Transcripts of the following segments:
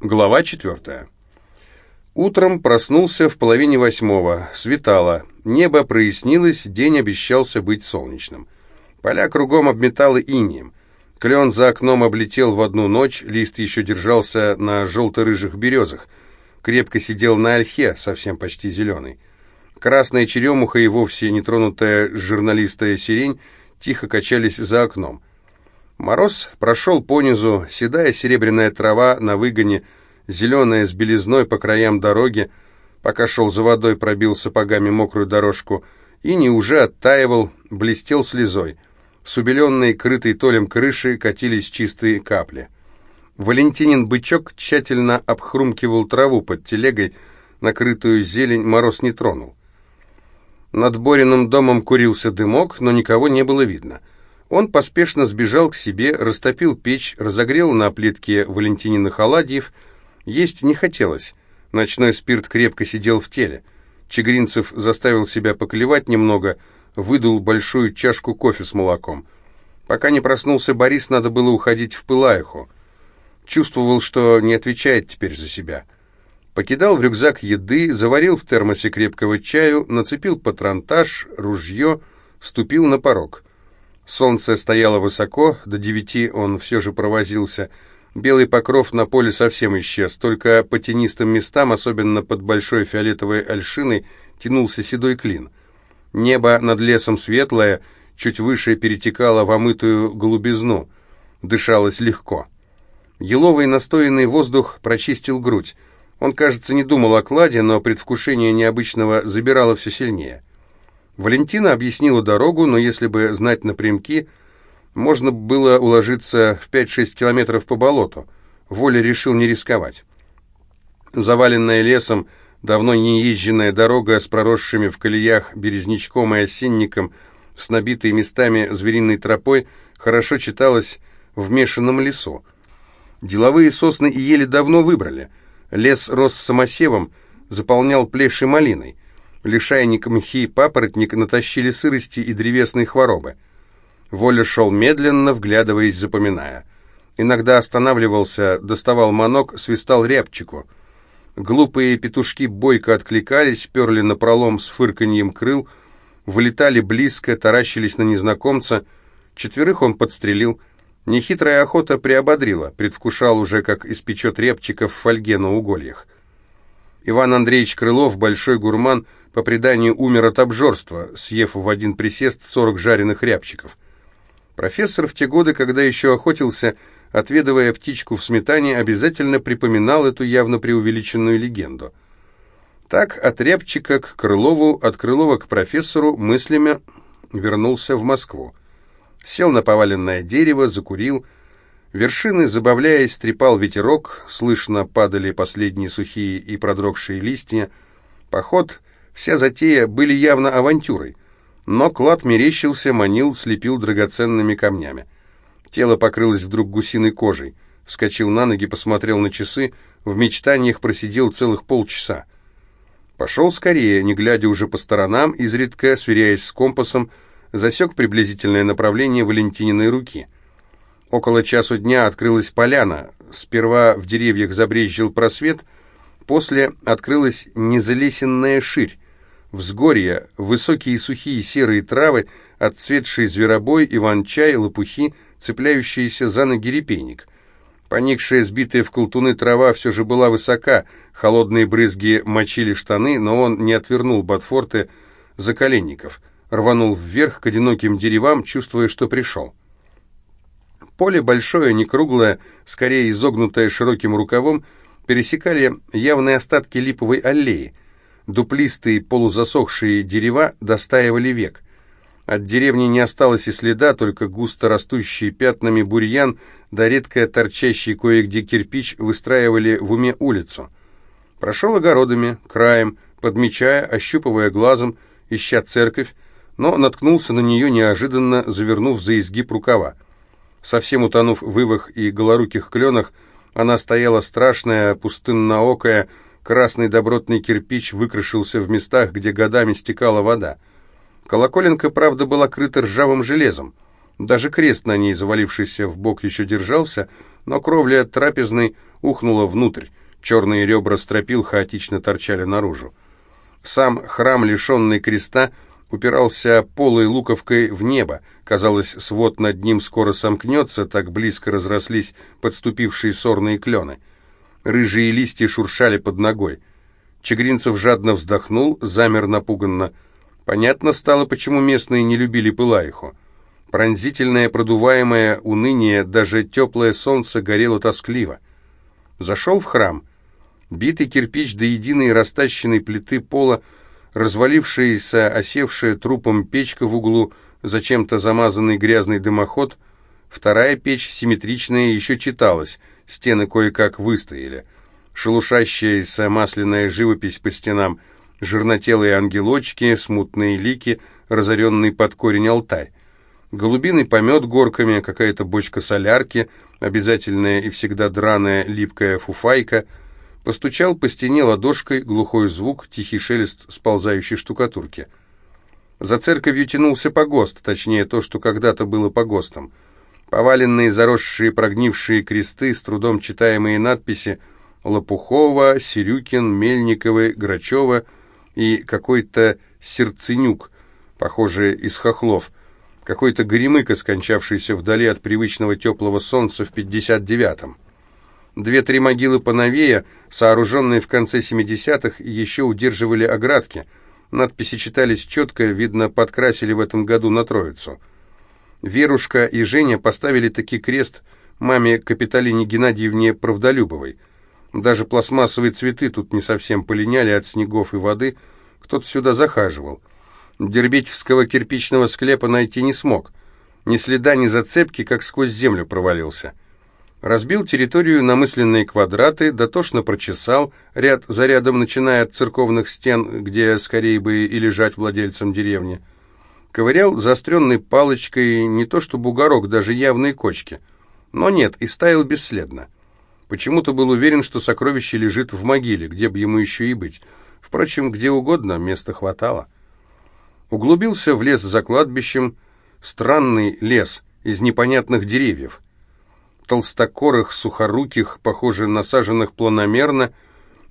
Глава четвертая. Утром проснулся в половине восьмого, светало, небо прояснилось, день обещался быть солнечным. Поля кругом обметало инием. Клен за окном облетел в одну ночь, лист еще держался на желто-рыжих березах. Крепко сидел на ольхе, совсем почти зеленый. Красная черемуха и вовсе нетронутая журналистая сирень тихо качались за окном. Мороз прошел понизу, седая серебряная трава на выгоне, зеленая с белизной по краям дороги, пока шел за водой, пробил сапогами мокрую дорожку, и не уже оттаивал, блестел слезой. С убеленной, крытой толем крыши катились чистые капли. Валентинин бычок тщательно обхрумкивал траву под телегой, накрытую зелень мороз не тронул. Над Бориным домом курился дымок, но никого не было видно. Он поспешно сбежал к себе, растопил печь, разогрел на плитке Валентининых оладьев. Есть не хотелось. Ночной спирт крепко сидел в теле. Чегринцев заставил себя поклевать немного, выдул большую чашку кофе с молоком. Пока не проснулся Борис, надо было уходить в Пылаиху. Чувствовал, что не отвечает теперь за себя. Покидал в рюкзак еды, заварил в термосе крепкого чаю, нацепил патронтаж, ружье, ступил на порог — Солнце стояло высоко, до девяти он все же провозился. Белый покров на поле совсем исчез, только по тенистым местам, особенно под большой фиолетовой ольшиной, тянулся седой клин. Небо над лесом светлое, чуть выше перетекало в омытую голубизну. Дышалось легко. Еловый настоянный воздух прочистил грудь. Он, кажется, не думал о кладе, но предвкушение необычного забирало все сильнее. Валентина объяснила дорогу, но если бы знать напрямки, можно было уложиться в 5-6 километров по болоту. Воля решил не рисковать. Заваленная лесом, давно не езженная дорога с проросшими в колеях березничком и осинником, с набитой местами звериной тропой, хорошо читалась в мешанном лесу. Деловые сосны и ели давно выбрали. Лес рос самосевом, заполнял плеши малиной. Лишайник, мхи и папоротник натащили сырости и древесной хворобы. Воля шел медленно, вглядываясь, запоминая. Иногда останавливался, доставал манок, свистал рябчику. Глупые петушки бойко откликались, перли на пролом с фырканьем крыл, вылетали близко, таращились на незнакомца. Четверых он подстрелил. Нехитрая охота приободрила, предвкушал уже, как испечет рябчиков в фольге на угольях. Иван Андреевич Крылов, большой гурман, по преданию умер от обжорства, съев в один присест 40 жареных рябчиков. Профессор в те годы, когда еще охотился, отведывая птичку в сметане, обязательно припоминал эту явно преувеличенную легенду. Так от рябчика к Крылову, от Крылова к профессору мыслями вернулся в Москву. Сел на поваленное дерево, закурил, Вершины, забавляясь, трепал ветерок, слышно падали последние сухие и продрогшие листья. Поход, вся затея были явно авантюрой. Но клад мерещился, манил, слепил драгоценными камнями. Тело покрылось вдруг гусиной кожей. Вскочил на ноги, посмотрел на часы, в мечтаниях просидел целых полчаса. Пошел скорее, не глядя уже по сторонам, изредка, сверяясь с компасом, засек приблизительное направление Валентининой руки — Около часу дня открылась поляна. Сперва в деревьях забрезжил просвет, после открылась незалесенная ширь. Взгорья, высокие сухие серые травы, отцветший зверобой, иван-чай, лопухи, цепляющиеся за ноги репейник. Поникшая, сбитая в колтуны трава все же была высока, холодные брызги мочили штаны, но он не отвернул Ботфорты за коленников, рванул вверх к одиноким деревам, чувствуя, что пришел. Поле большое, не круглое, скорее изогнутое широким рукавом, пересекали явные остатки липовой аллеи. Дуплистые полузасохшие дерева достаивали век. От деревни не осталось и следа, только густо растущие пятнами бурьян да редко торчащий кое-где кирпич выстраивали в уме улицу. Прошел огородами, краем, подмечая, ощупывая глазом, ища церковь, но наткнулся на нее неожиданно, завернув за изгиб рукава. Совсем утонув в ивах и голоруких кленах, она стояла страшная, пустынноокая, красный добротный кирпич выкрашился в местах, где годами стекала вода. Колоколенка, правда, была крыта ржавым железом. Даже крест на ней, завалившийся в бок, еще держался, но кровля трапезной ухнула внутрь. Черные ребра стропил хаотично торчали наружу. Сам храм, лишенный креста, упирался полой луковкой в небо. Казалось, свод над ним скоро сомкнется, так близко разрослись подступившие сорные клены. Рыжие листья шуршали под ногой. Чегринцев жадно вздохнул, замер напуганно. Понятно стало, почему местные не любили Пылаиху. Пронзительное, продуваемое уныние, даже теплое солнце горело тоскливо. Зашел в храм. Битый кирпич до единой растащенной плиты пола, развалившаяся, осевшая трупом печка в углу, зачем-то замазанный грязный дымоход. Вторая печь, симметричная, еще читалась, стены кое-как выстояли. Шелушащаяся масляная живопись по стенам, жирнотелые ангелочки, смутные лики, разоренный под корень алтарь голубиный помет горками, какая-то бочка солярки, обязательная и всегда драная липкая фуфайка. Постучал по стене ладошкой, глухой звук, тихий шелест сползающей штукатурки. За церковью тянулся погост, точнее то, что когда-то было погостом. Поваленные, заросшие, прогнившие кресты, с трудом читаемые надписи Лопухова, Сирюкин, Мельниковы, Грачева и какой-то Сердценюк, похожий из хохлов – какой-то горемыка, скончавшийся вдали от привычного теплого солнца в 59-м. Две-три могилы поновее, сооруженные в конце 70-х, еще удерживали оградки. Надписи читались четко, видно, подкрасили в этом году на Троицу. Верушка и Женя поставили таки крест маме Капиталине Геннадьевне Правдолюбовой. Даже пластмассовые цветы тут не совсем полиняли от снегов и воды, кто-то сюда захаживал. Дербетевского кирпичного склепа найти не смог. Ни следа, ни зацепки, как сквозь землю провалился. Разбил территорию на мысленные квадраты, дотошно прочесал, ряд за рядом, начиная от церковных стен, где скорее бы и лежать владельцам деревни. Ковырял заостренной палочкой не то что бугорок, даже явные кочки. Но нет, и стаял бесследно. Почему-то был уверен, что сокровище лежит в могиле, где бы ему еще и быть. Впрочем, где угодно, места хватало. Углубился в лес за кладбищем, странный лес из непонятных деревьев. Толстокорых, сухоруких, похоже, насаженных планомерно,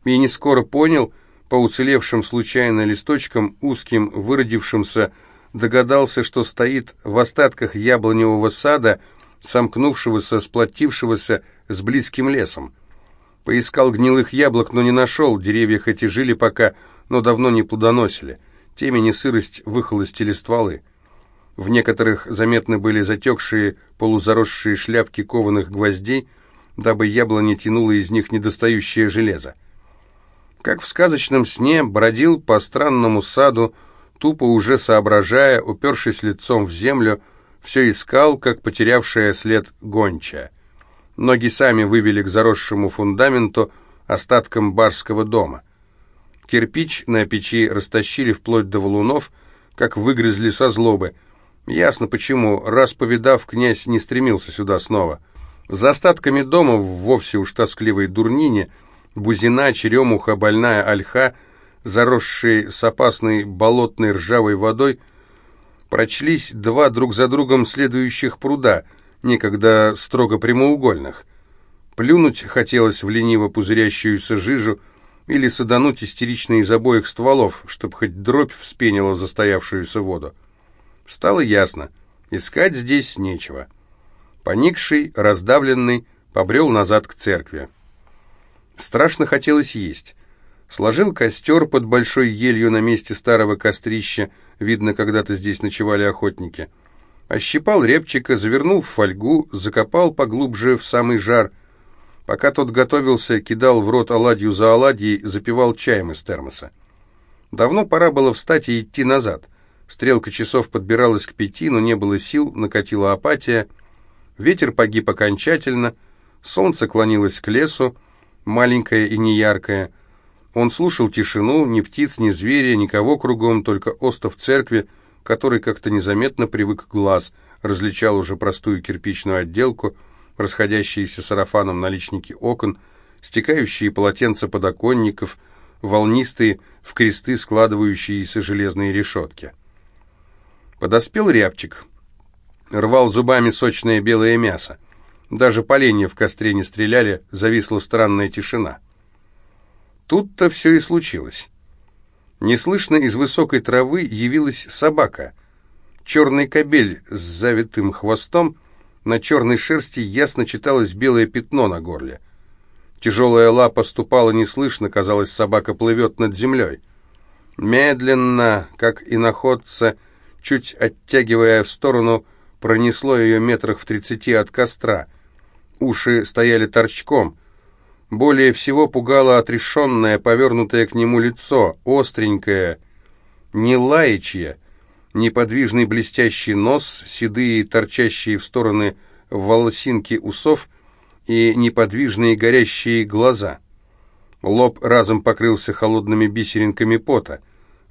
и не скоро понял, по уцелевшим случайно листочкам, узким, выродившимся, догадался, что стоит в остатках яблоневого сада, сомкнувшегося, сплотившегося с близким лесом. Поискал гнилых яблок, но не нашел, деревья хоть и жили пока, но давно не плодоносили темени сырость выхолостили стволы. В некоторых заметны были затекшие, полузаросшие шляпки кованых гвоздей, дабы яблони тянуло из них недостающее железо. Как в сказочном сне бродил по странному саду, тупо уже соображая, упершись лицом в землю, все искал, как потерявшая след гончая. Ноги сами вывели к заросшему фундаменту, остаткам барского дома. Кирпич на печи растащили вплоть до валунов, как выгрызли со злобы. Ясно почему, раз повидав, князь не стремился сюда снова. За остатками дома, в вовсе уж тоскливой дурнине, бузина, черемуха, больная ольха, заросшие с опасной болотной ржавой водой, прочлись два друг за другом следующих пруда, некогда строго прямоугольных. Плюнуть хотелось в лениво пузырящуюся жижу, или садануть истерично из обоих стволов, чтобы хоть дробь вспенила застоявшуюся воду. Стало ясно, искать здесь нечего. Поникший, раздавленный, побрел назад к церкви. Страшно хотелось есть. Сложил костер под большой елью на месте старого кострища, видно, когда-то здесь ночевали охотники. Ощипал репчика, завернул в фольгу, закопал поглубже в самый жар – Пока тот готовился, кидал в рот оладью за оладьей, запивал чаем из термоса. Давно пора было встать и идти назад. Стрелка часов подбиралась к пяти, но не было сил, накатила апатия. Ветер погиб окончательно, солнце клонилось к лесу, маленькое и неяркое. Он слушал тишину, ни птиц, ни зверя, никого кругом, только остов церкви, который как-то незаметно привык к глаз, различал уже простую кирпичную отделку — расходящиеся сарафаном наличники окон, стекающие полотенца подоконников, волнистые в кресты складывающиеся железные решетки. Подоспел рябчик, рвал зубами сочное белое мясо. Даже поленья в костре не стреляли, зависла странная тишина. Тут-то все и случилось. Неслышно из высокой травы явилась собака. Черный кобель с завитым хвостом, на черной шерсти ясно читалось белое пятно на горле. Тяжелая лапа ступала неслышно, казалось, собака плывет над землей. Медленно, как и находца, чуть оттягивая в сторону, пронесло ее метрах в тридцати от костра. Уши стояли торчком. Более всего пугало отрешенное, повернутое к нему лицо, остренькое, не лаячье, неподвижный блестящий нос, седые, торчащие в стороны волосинки усов — и неподвижные горящие глаза. Лоб разом покрылся холодными бисеринками пота.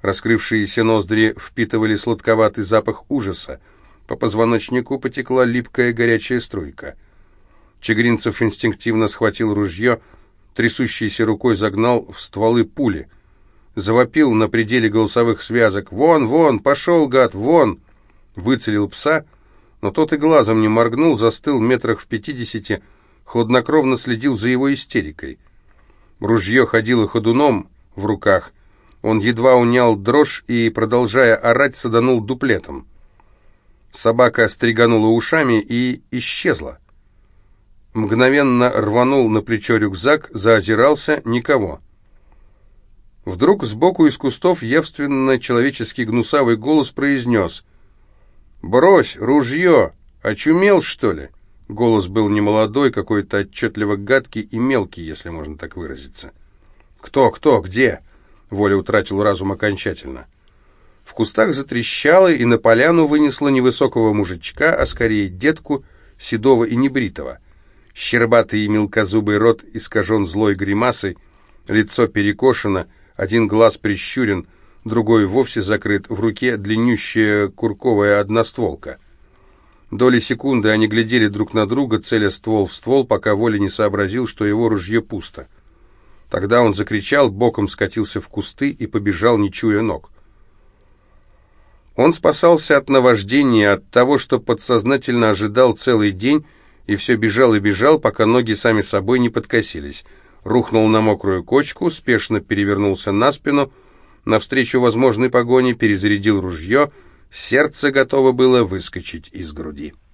Раскрывшиеся ноздри впитывали сладковатый запах ужаса. По позвоночнику потекла липкая горячая струйка. Чегринцев инстинктивно схватил ружье, трясущейся рукой загнал в стволы пули. Завопил на пределе голосовых связок «Вон, вон! Пошел, гад, вон!» Выцелил пса, но тот и глазом не моргнул, застыл метрах в пятидесяти, хладнокровно следил за его истерикой. Ружье ходило ходуном в руках. Он едва унял дрожь и, продолжая орать, саданул дуплетом. Собака стриганула ушами и исчезла. Мгновенно рванул на плечо рюкзак, заозирался — никого. Вдруг сбоку из кустов явственно человеческий гнусавый голос произнес «Брось ружье! Очумел, что ли?» Голос был не молодой, какой-то отчетливо гадкий и мелкий, если можно так выразиться. «Кто, кто, где?» Воля утратил разум окончательно. В кустах затрещало, и на поляну вынесло невысокого мужичка, а скорее детку, седого и небритого. Щербатый и мелкозубый рот искажен злой гримасой, лицо перекошено, один глаз прищурен, другой вовсе закрыт, в руке длиннющая курковая одностволка — Доли секунды они глядели друг на друга, целя ствол в ствол, пока Воля не сообразил, что его ружье пусто. Тогда он закричал, боком скатился в кусты и побежал, не чуя ног. Он спасался от наваждения, от того, что подсознательно ожидал целый день, и все бежал и бежал, пока ноги сами собой не подкосились. Рухнул на мокрую кочку, спешно перевернулся на спину, навстречу возможной погоне перезарядил ружье — Сердце готово было выскочить из груди.